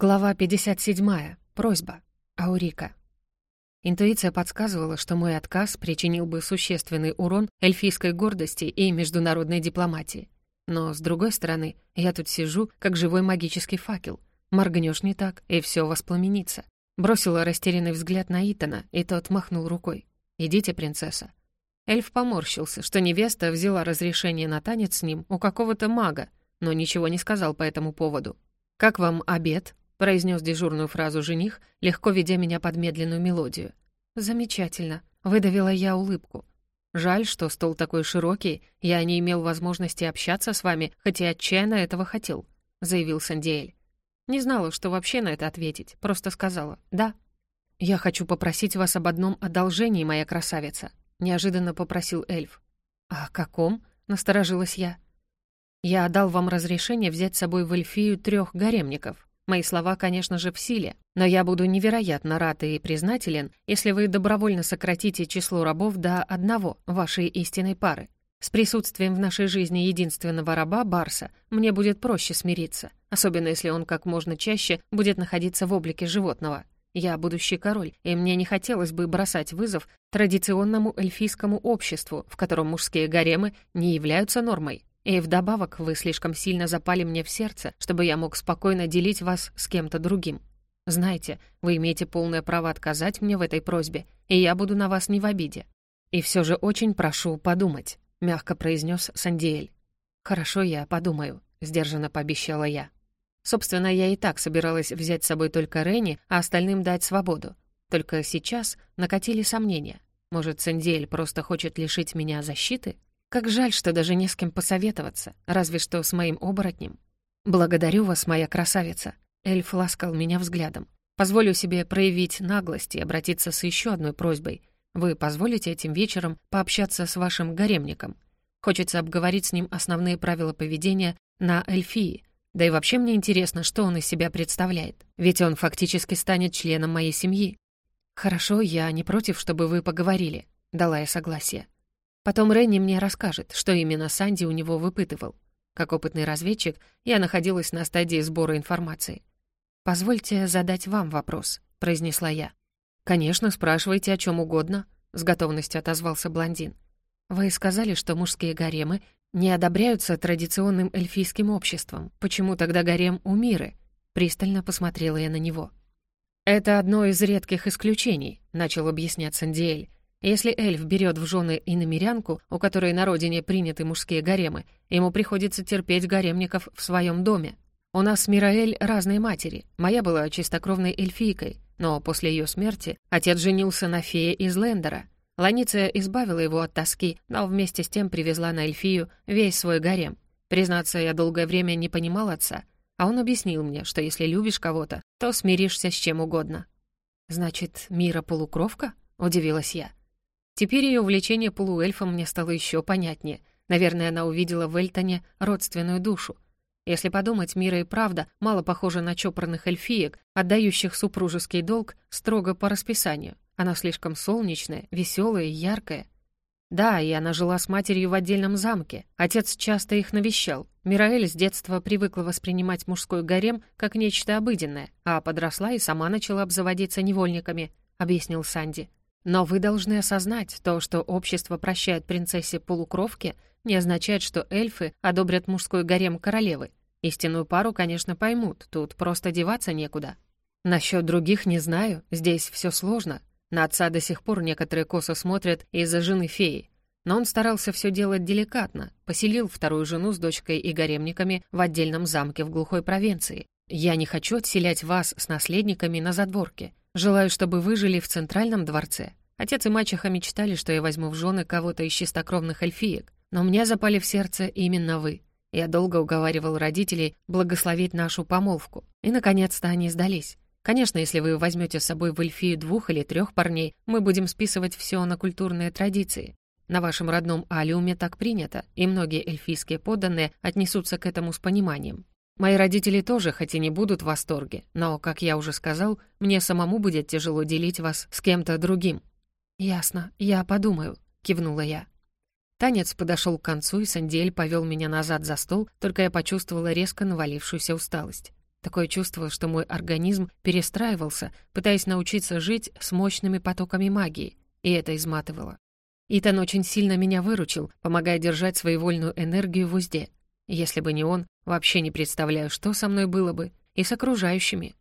Глава 57. Просьба. Аурика. Интуиция подсказывала, что мой отказ причинил бы существенный урон эльфийской гордости и международной дипломатии. Но, с другой стороны, я тут сижу, как живой магический факел. Моргнешь не так, и все воспламенится. Бросила растерянный взгляд на Итана, и тот махнул рукой. «Идите, принцесса». Эльф поморщился, что невеста взяла разрешение на танец с ним у какого-то мага, но ничего не сказал по этому поводу. «Как вам обед?» Произнес дежурную фразу жених, легко ведя меня под медленную мелодию. «Замечательно», — выдавила я улыбку. «Жаль, что стол такой широкий, я не имел возможности общаться с вами, хотя отчаянно этого хотел», — заявил Сандиэль. Не знала, что вообще на это ответить, просто сказала «да». «Я хочу попросить вас об одном одолжении, моя красавица», — неожиданно попросил эльф. «О каком?» — насторожилась я. «Я отдал вам разрешение взять с собой в Эльфию трех гаремников. Мои слова, конечно же, в силе, но я буду невероятно рад и признателен, если вы добровольно сократите число рабов до одного вашей истинной пары. С присутствием в нашей жизни единственного раба, Барса, мне будет проще смириться, особенно если он как можно чаще будет находиться в облике животного. Я будущий король, и мне не хотелось бы бросать вызов традиционному эльфийскому обществу, в котором мужские гаремы не являются нормой. И вдобавок вы слишком сильно запали мне в сердце, чтобы я мог спокойно делить вас с кем-то другим. Знаете, вы имеете полное право отказать мне в этой просьбе, и я буду на вас не в обиде. И все же очень прошу подумать», — мягко произнес Сандиэль. «Хорошо, я подумаю», — сдержанно пообещала я. Собственно, я и так собиралась взять с собой только Ренни, а остальным дать свободу. Только сейчас накатили сомнения. Может, Сандиэль просто хочет лишить меня защиты? Как жаль, что даже не с кем посоветоваться, разве что с моим оборотнем. «Благодарю вас, моя красавица», — эльф ласкал меня взглядом. «Позволю себе проявить наглость и обратиться с еще одной просьбой. Вы позволите этим вечером пообщаться с вашим гаремником? Хочется обговорить с ним основные правила поведения на эльфии. Да и вообще мне интересно, что он из себя представляет. Ведь он фактически станет членом моей семьи. Хорошо, я не против, чтобы вы поговорили», — дала я согласие. Потом Ренни мне расскажет, что именно Санди у него выпытывал. Как опытный разведчик, я находилась на стадии сбора информации. «Позвольте задать вам вопрос», — произнесла я. «Конечно, спрашивайте о чем угодно», — с готовностью отозвался блондин. «Вы сказали, что мужские гаремы не одобряются традиционным эльфийским обществом. Почему тогда гарем у Миры?» Пристально посмотрела я на него. «Это одно из редких исключений», — начал объяснять Сандиэль. Если эльф берет в жены иномерянку, у которой на родине приняты мужские гаремы, ему приходится терпеть гаремников в своем доме. У нас с Мираэль разные матери. Моя была чистокровной эльфийкой, но после ее смерти отец женился на фее из Лендера. Ланиция избавила его от тоски, но вместе с тем привезла на эльфию весь свой гарем. Признаться, я долгое время не понимал отца, а он объяснил мне, что если любишь кого-то, то смиришься с чем угодно. «Значит, Мира полукровка?» — удивилась я. Теперь ее увлечение полуэльфом мне стало еще понятнее. Наверное, она увидела в Эльтоне родственную душу. Если подумать, Мира и правда мало похожа на чопорных эльфиек, отдающих супружеский долг строго по расписанию. Она слишком солнечная, веселая и яркая. Да, и она жила с матерью в отдельном замке. Отец часто их навещал. Мираэль с детства привыкла воспринимать мужской гарем как нечто обыденное, а подросла и сама начала обзаводиться невольниками, объяснил Санди. Но вы должны осознать, то, что общество прощает принцессе полукровке, не означает, что эльфы одобрят мужской гарем королевы. Истинную пару, конечно, поймут, тут просто деваться некуда. Насчет других не знаю, здесь все сложно. На отца до сих пор некоторые косо смотрят из-за жены феи. Но он старался все делать деликатно, поселил вторую жену с дочкой и гаремниками в отдельном замке в глухой провинции. Я не хочу отселять вас с наследниками на задворке. Желаю, чтобы вы жили в центральном дворце. Отец и мачеха мечтали, что я возьму в жены кого-то из чистокровных эльфиек, но мне запали в сердце именно вы. Я долго уговаривал родителей благословить нашу помолвку, и, наконец-то, они сдались. Конечно, если вы возьмете с собой в эльфию двух или трех парней, мы будем списывать все на культурные традиции. На вашем родном Алиуме так принято, и многие эльфийские подданные отнесутся к этому с пониманием. Мои родители тоже, хоть и не будут в восторге, но, как я уже сказал, мне самому будет тяжело делить вас с кем-то другим. «Ясно, я подумаю», — кивнула я. Танец подошел к концу, и Сандиэль повел меня назад за стол, только я почувствовала резко навалившуюся усталость. Такое чувство, что мой организм перестраивался, пытаясь научиться жить с мощными потоками магии, и это изматывало. Итан очень сильно меня выручил, помогая держать своевольную энергию в узде. Если бы не он, вообще не представляю, что со мной было бы, и с окружающими.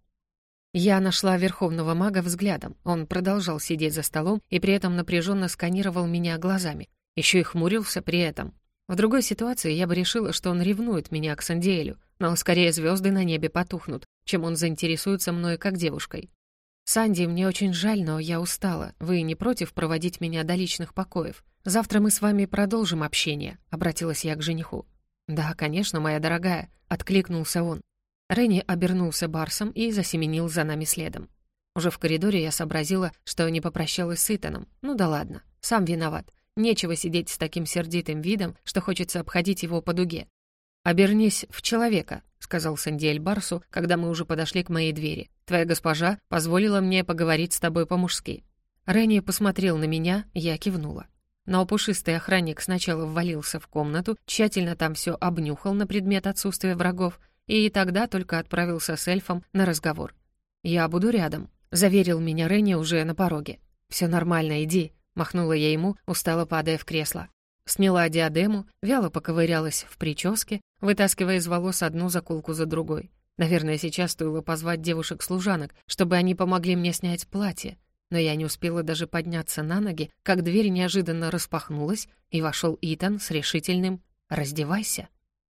Я нашла верховного мага взглядом. Он продолжал сидеть за столом и при этом напряженно сканировал меня глазами. Еще и хмурился при этом. В другой ситуации я бы решила, что он ревнует меня к Сандиэлю, но скорее звезды на небе потухнут, чем он заинтересуется мной как девушкой. «Санди, мне очень жаль, но я устала. Вы не против проводить меня до личных покоев? Завтра мы с вами продолжим общение», — обратилась я к жениху. «Да, конечно, моя дорогая», — откликнулся он. Ренни обернулся барсом и засеменил за нами следом. Уже в коридоре я сообразила, что не попрощалась с Итаном. Ну да ладно, сам виноват. Нечего сидеть с таким сердитым видом, что хочется обходить его по дуге. «Обернись в человека», — сказал Сандиэль Барсу, когда мы уже подошли к моей двери. «Твоя госпожа позволила мне поговорить с тобой по-мужски». Ренни посмотрел на меня, я кивнула. Но пушистый охранник сначала ввалился в комнату, тщательно там все обнюхал на предмет отсутствия врагов, и тогда только отправился с эльфом на разговор. «Я буду рядом», — заверил меня Ренни уже на пороге. «Все нормально, иди», — махнула я ему, устало падая в кресло. Сняла диадему, вяло поковырялась в прическе, вытаскивая из волос одну заколку за другой. Наверное, сейчас стоило позвать девушек-служанок, чтобы они помогли мне снять платье. Но я не успела даже подняться на ноги, как дверь неожиданно распахнулась, и вошел Итан с решительным «Раздевайся».